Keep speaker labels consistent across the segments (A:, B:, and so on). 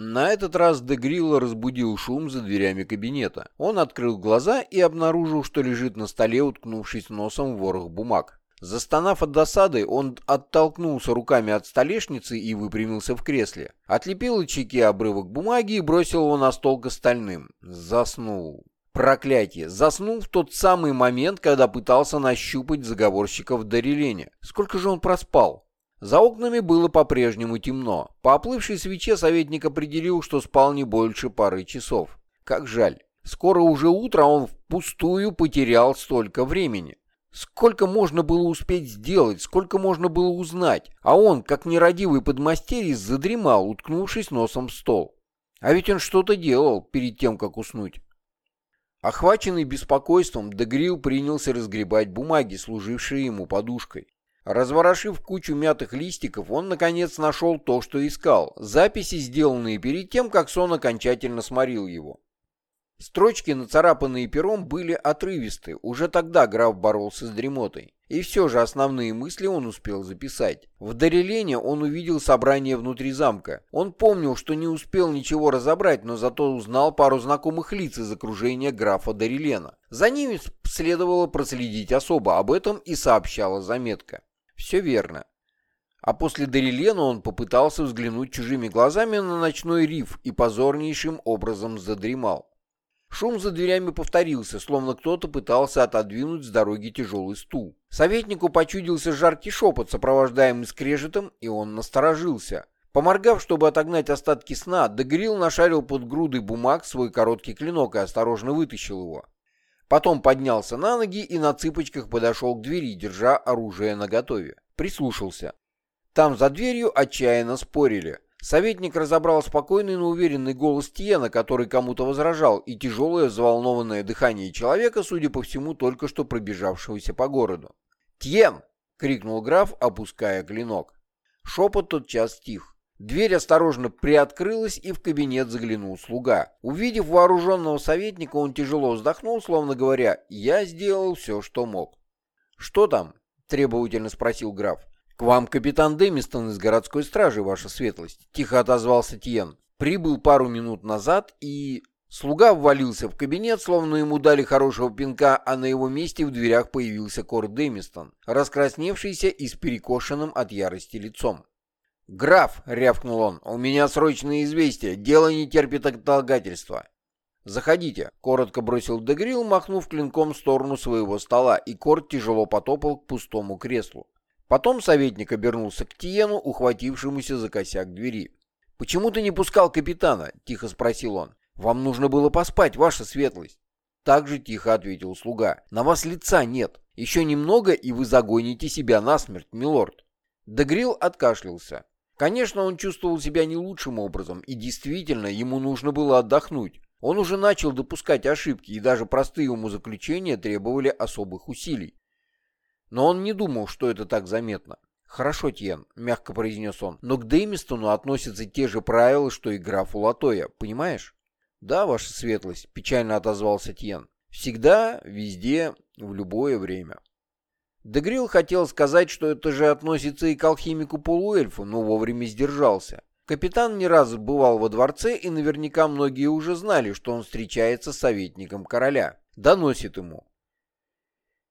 A: На этот раз Дегрилла разбудил шум за дверями кабинета. Он открыл глаза и обнаружил, что лежит на столе, уткнувшись носом в ворох бумаг. Застонав от досады, он оттолкнулся руками от столешницы и выпрямился в кресле. Отлепил от чеки обрывок бумаги и бросил его на стол к остальным. Заснул. Проклятие. Заснул в тот самый момент, когда пытался нащупать заговорщиков Дарилене. Сколько же он проспал? За окнами было по-прежнему темно. По оплывшей свече советник определил, что спал не больше пары часов. Как жаль. Скоро уже утро, а он впустую потерял столько времени. Сколько можно было успеть сделать, сколько можно было узнать, а он, как нерадивый подмастерье, задремал, уткнувшись носом в стол. А ведь он что-то делал перед тем, как уснуть. Охваченный беспокойством, Дегрил принялся разгребать бумаги, служившие ему подушкой. Разворошив кучу мятых листиков, он, наконец, нашел то, что искал. Записи, сделанные перед тем, как сон окончательно сморил его. Строчки, нацарапанные пером, были отрывисты. Уже тогда граф боролся с дремотой. И все же основные мысли он успел записать. В Дарелене он увидел собрание внутри замка. Он помнил, что не успел ничего разобрать, но зато узнал пару знакомых лиц из окружения графа Дарелена. За ними следовало проследить особо, об этом и сообщала заметка. Все верно. А после Дарелена он попытался взглянуть чужими глазами на ночной риф и позорнейшим образом задремал. Шум за дверями повторился, словно кто-то пытался отодвинуть с дороги тяжелый стул. Советнику почудился жаркий шепот, сопровождаемый скрежетом, и он насторожился. Поморгав, чтобы отогнать остатки сна, Дегрил нашарил под грудой бумаг свой короткий клинок и осторожно вытащил его. Потом поднялся на ноги и на цыпочках подошел к двери, держа оружие наготове. Прислушался. Там за дверью отчаянно спорили. Советник разобрал спокойный, но уверенный голос Тиена, который кому-то возражал, и тяжелое взволнованное дыхание человека, судя по всему, только что пробежавшегося по городу. «Тьен!» — крикнул граф, опуская клинок. Шепот тотчас стих. Дверь осторожно приоткрылась, и в кабинет заглянул слуга. Увидев вооруженного советника, он тяжело вздохнул, словно говоря, «Я сделал все, что мог». «Что там?» — требовательно спросил граф. «К вам капитан Демистон из городской стражи, ваша светлость», — тихо отозвался Тиен. «Прибыл пару минут назад и...» Слуга ввалился в кабинет, словно ему дали хорошего пинка, а на его месте в дверях появился Кор Демистон, раскрасневшийся и с перекошенным от ярости лицом. «Граф!» — рявкнул он. «У меня срочное известие. Дело не терпит отлагательства». «Заходите», — коротко бросил Дегрил, махнув клинком в сторону своего стола, и Корт тяжело потопал к пустому креслу. Потом советник обернулся к Тиену, ухватившемуся за косяк двери. «Почему ты не пускал капитана?» — тихо спросил он. «Вам нужно было поспать, ваша светлость». Так же тихо ответил слуга. «На вас лица нет. Еще немного, и вы загоните себя насмерть, милорд». Дегрил откашлялся. Конечно, он чувствовал себя не лучшим образом, и действительно, ему нужно было отдохнуть. Он уже начал допускать ошибки, и даже простые умозаключения требовали особых усилий. Но он не думал, что это так заметно. «Хорошо, Тьен», — мягко произнес он, — «но к Дэмистону относятся те же правила, что и графу Латоя, понимаешь?» «Да, ваша светлость», — печально отозвался Тьен. «Всегда, везде, в любое время». Дегрил хотел сказать, что это же относится и к алхимику-полуэльфу, но вовремя сдержался. Капитан не раз бывал во дворце, и наверняка многие уже знали, что он встречается с советником короля. Доносит ему.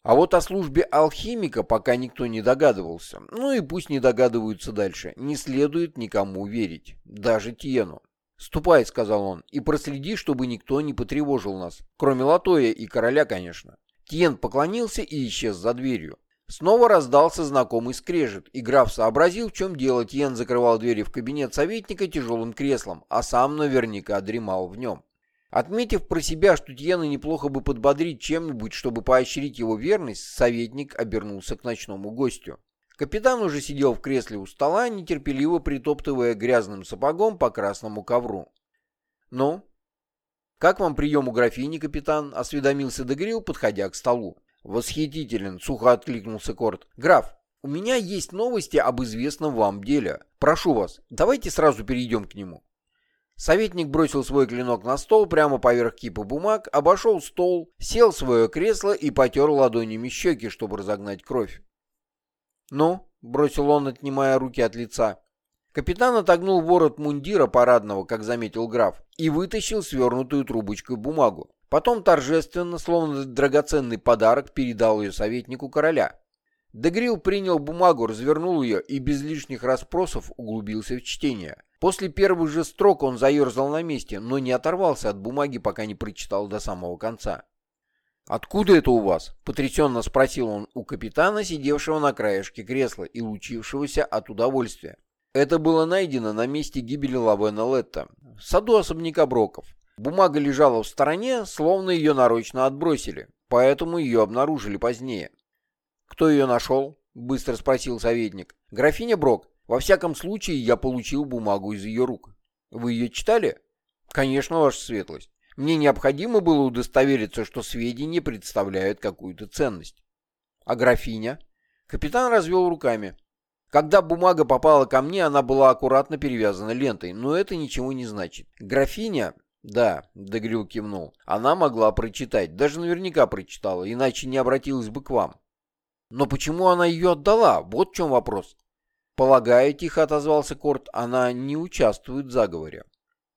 A: А вот о службе алхимика пока никто не догадывался. Ну и пусть не догадываются дальше. Не следует никому верить. Даже Тиену. «Ступай», — сказал он, — «и проследи, чтобы никто не потревожил нас. Кроме Латоя и короля, конечно». Тиен поклонился и исчез за дверью. Снова раздался знакомый скрежет, и граф сообразил, в чем дело. Тиен закрывал двери в кабинет советника тяжелым креслом, а сам наверняка дремал в нем. Отметив про себя, что Тьена неплохо бы подбодрить чем-нибудь, чтобы поощрить его верность, советник обернулся к ночному гостю. Капитан уже сидел в кресле у стола, нетерпеливо притоптывая грязным сапогом по красному ковру. «Ну, как вам прием у графини, капитан?» — осведомился Дегрил, подходя к столу. «Восхитителен!» — сухо откликнулся Корт. «Граф, у меня есть новости об известном вам деле. Прошу вас, давайте сразу перейдем к нему». Советник бросил свой клинок на стол прямо поверх кипа бумаг, обошел стол, сел в свое кресло и потер ладонями щеки, чтобы разогнать кровь. «Ну?» — бросил он, отнимая руки от лица. Капитан отогнул ворот мундира парадного, как заметил граф, и вытащил свернутую трубочкой бумагу. Потом торжественно, словно драгоценный подарок, передал ее советнику короля. Дегрил принял бумагу, развернул ее и без лишних расспросов углубился в чтение. После первых же строк он заерзал на месте, но не оторвался от бумаги, пока не прочитал до самого конца. «Откуда это у вас?» — потрясенно спросил он у капитана, сидевшего на краешке кресла и лучившегося от удовольствия. Это было найдено на месте гибели Лавена Летта, в саду особняка Броков. Бумага лежала в стороне, словно ее нарочно отбросили, поэтому ее обнаружили позднее. «Кто ее нашел?» — быстро спросил советник. «Графиня Брок. Во всяком случае, я получил бумагу из ее рук. Вы ее читали?» «Конечно, ваша светлость. Мне необходимо было удостовериться, что сведения представляют какую-то ценность». «А графиня?» Капитан развел руками. Когда бумага попала ко мне, она была аккуратно перевязана лентой, но это ничего не значит. Графиня... Да, Дегрил кивнул. Она могла прочитать, даже наверняка прочитала, иначе не обратилась бы к вам. Но почему она ее отдала? Вот в чем вопрос. Полагаю, тихо отозвался Корт, она не участвует в заговоре.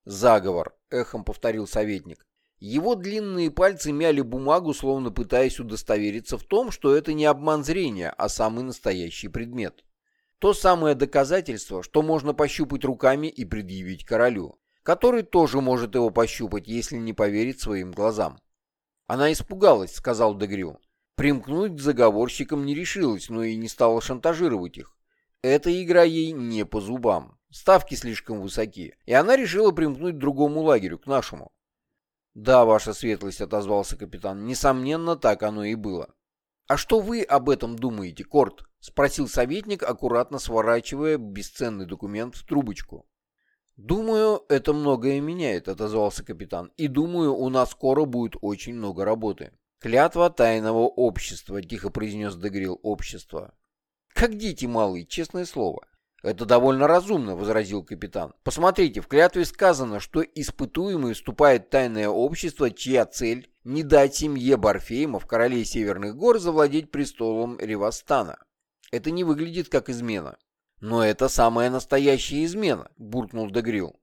A: Заговор, эхом повторил советник. Его длинные пальцы мяли бумагу, словно пытаясь удостовериться в том, что это не обман зрения, а самый настоящий предмет. То самое доказательство, что можно пощупать руками и предъявить королю, который тоже может его пощупать, если не поверит своим глазам. Она испугалась, сказал Дегрю. Примкнуть к заговорщикам не решилась, но и не стала шантажировать их. Эта игра ей не по зубам. Ставки слишком высоки, и она решила примкнуть к другому лагерю, к нашему. «Да, ваша светлость», — отозвался капитан, — «несомненно, так оно и было». «А что вы об этом думаете, Корт?» — спросил советник, аккуратно сворачивая бесценный документ в трубочку. «Думаю, это многое меняет», — отозвался капитан. «И думаю, у нас скоро будет очень много работы». «Клятва тайного общества», — тихо произнес Дегрил «общество». «Как дети малые, честное слово». «Это довольно разумно», — возразил капитан. «Посмотрите, в клятве сказано, что испытуемый вступает в тайное общество, чья цель не дать семье Барфеймов, королей Северных гор, завладеть престолом Ревастана. Это не выглядит как измена. Но это самая настоящая измена, буркнул Дегрил.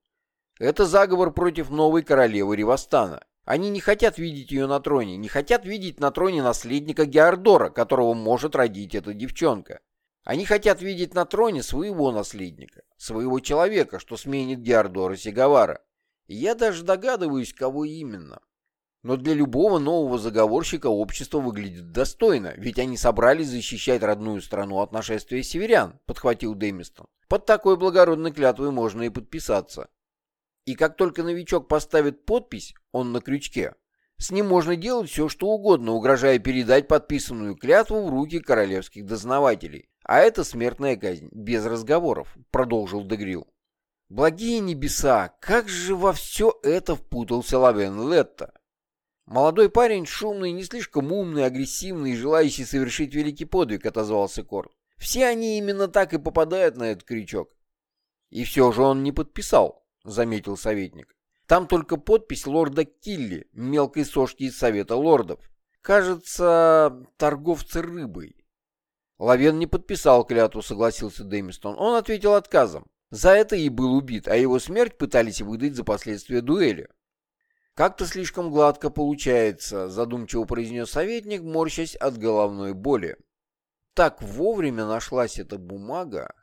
A: Это заговор против новой королевы Ревастана. Они не хотят видеть ее на троне, не хотят видеть на троне наследника Геордора, которого может родить эта девчонка. Они хотят видеть на троне своего наследника, своего человека, что сменит Геордора Сигавара. Я даже догадываюсь, кого именно. Но для любого нового заговорщика общество выглядит достойно, ведь они собрались защищать родную страну от нашествия северян, подхватил Дэмистон. Под такой благородной клятвой можно и подписаться. И как только новичок поставит подпись, он на крючке, с ним можно делать все, что угодно, угрожая передать подписанную клятву в руки королевских дознавателей. А это смертная казнь, без разговоров, продолжил Дегрил. Благие небеса, как же во все это впутался Лавен Летта. «Молодой парень, шумный, не слишком умный, агрессивный и желающий совершить великий подвиг», — отозвался Корт. «Все они именно так и попадают на этот крючок». «И все же он не подписал», — заметил советник. «Там только подпись лорда Килли, мелкой сошки из Совета лордов. Кажется, торговцы рыбой». Лавен не подписал клятву, согласился Дэмистон. Он ответил отказом. За это и был убит, а его смерть пытались выдать за последствия дуэли. «Как-то слишком гладко получается», — задумчиво произнес советник, морщась от головной боли. «Так вовремя нашлась эта бумага».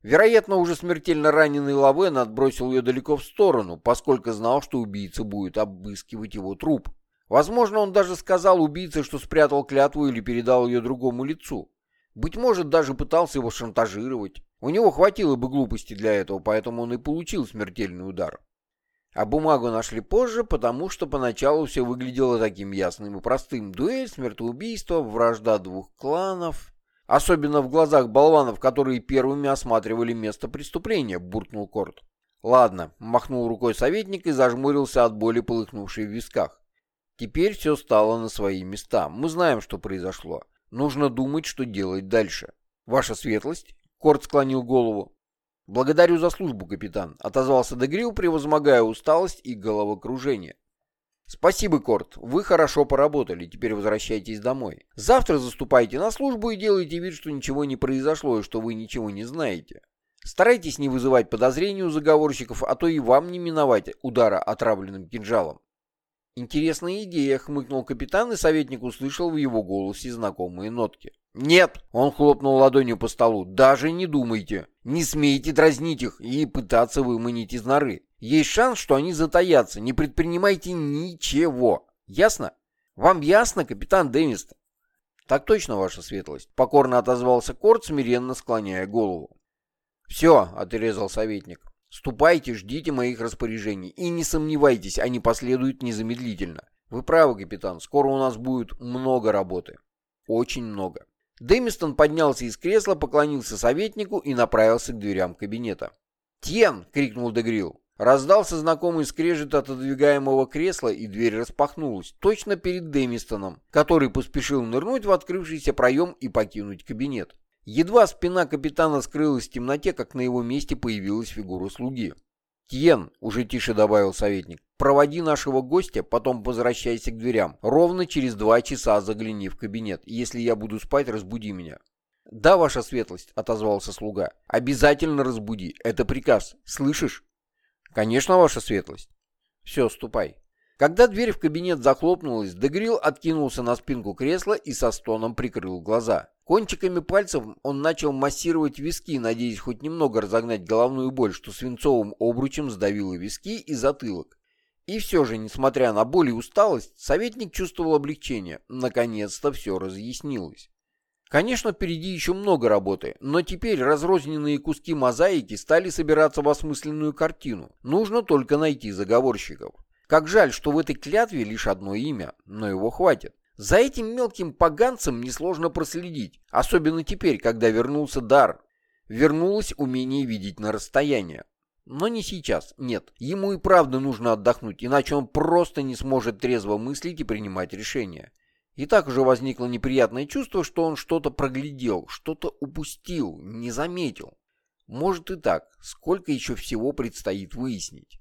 A: Вероятно, уже смертельно раненый Лавен отбросил ее далеко в сторону, поскольку знал, что убийца будет обыскивать его труп. Возможно, он даже сказал убийце, что спрятал клятву или передал ее другому лицу. Быть может, даже пытался его шантажировать. У него хватило бы глупости для этого, поэтому он и получил смертельный удар. А бумагу нашли позже, потому что поначалу все выглядело таким ясным и простым. Дуэль, смертоубийство, вражда двух кланов. Особенно в глазах болванов, которые первыми осматривали место преступления, буркнул Корт. Ладно, махнул рукой советник и зажмурился от боли, полыхнувшей в висках. Теперь все стало на свои места. Мы знаем, что произошло. Нужно думать, что делать дальше. Ваша светлость? Корт склонил голову. «Благодарю за службу, капитан», — отозвался Дегрил, превозмогая усталость и головокружение. «Спасибо, Корт, вы хорошо поработали, теперь возвращайтесь домой. Завтра заступайте на службу и делайте вид, что ничего не произошло и что вы ничего не знаете. Старайтесь не вызывать подозрений у заговорщиков, а то и вам не миновать удара отравленным кинжалом. «Интересная идея», — хмыкнул капитан, и советник услышал в его голосе знакомые нотки. «Нет!» — он хлопнул ладонью по столу. «Даже не думайте. Не смейте дразнить их и пытаться выманить из норы. Есть шанс, что они затаятся. Не предпринимайте ничего. Ясно? Вам ясно, капитан Дэмистон?» «Так точно, ваша светлость», — покорно отозвался Корт, смиренно склоняя голову. «Все», — отрезал советник. Ступайте, ждите моих распоряжений и не сомневайтесь, они последуют незамедлительно. Вы правы, капитан, скоро у нас будет много работы. Очень много. Дэмистон поднялся из кресла, поклонился советнику и направился к дверям кабинета. «Тен!» — крикнул Дегрил. Раздался знакомый скрежет от отодвигаемого кресла, и дверь распахнулась, точно перед Дэмистоном, который поспешил нырнуть в открывшийся проем и покинуть кабинет. Едва спина капитана скрылась в темноте, как на его месте появилась фигура слуги. «Тьен», — уже тише добавил советник, — «проводи нашего гостя, потом возвращайся к дверям. Ровно через два часа загляни в кабинет. Если я буду спать, разбуди меня». «Да, ваша светлость», — отозвался слуга. «Обязательно разбуди. Это приказ. Слышишь?» «Конечно, ваша светлость». «Все, ступай». Когда дверь в кабинет захлопнулась, Дегрил откинулся на спинку кресла и со стоном прикрыл глаза. Кончиками пальцев он начал массировать виски, надеясь хоть немного разогнать головную боль, что свинцовым обручем сдавило виски и затылок. И все же, несмотря на боль и усталость, советник чувствовал облегчение. Наконец-то все разъяснилось. Конечно, впереди еще много работы, но теперь разрозненные куски мозаики стали собираться в осмысленную картину. Нужно только найти заговорщиков. Как жаль, что в этой клятве лишь одно имя, но его хватит. За этим мелким поганцем несложно проследить, особенно теперь, когда вернулся дар. Вернулось умение видеть на расстояние. Но не сейчас, нет. Ему и правда нужно отдохнуть, иначе он просто не сможет трезво мыслить и принимать решения. И так уже возникло неприятное чувство, что он что-то проглядел, что-то упустил, не заметил. Может и так, сколько еще всего предстоит выяснить.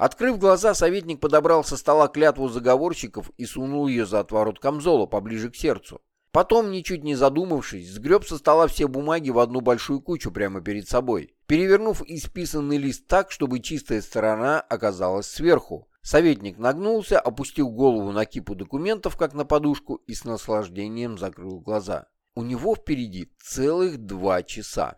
A: Открыв глаза, советник подобрал со стола клятву заговорщиков и сунул ее за отворот камзола поближе к сердцу. Потом, ничуть не задумавшись, сгреб со стола все бумаги в одну большую кучу прямо перед собой, перевернув исписанный лист так, чтобы чистая сторона оказалась сверху. Советник нагнулся, опустил голову на кипу документов, как на подушку, и с наслаждением закрыл глаза. У него впереди целых два часа.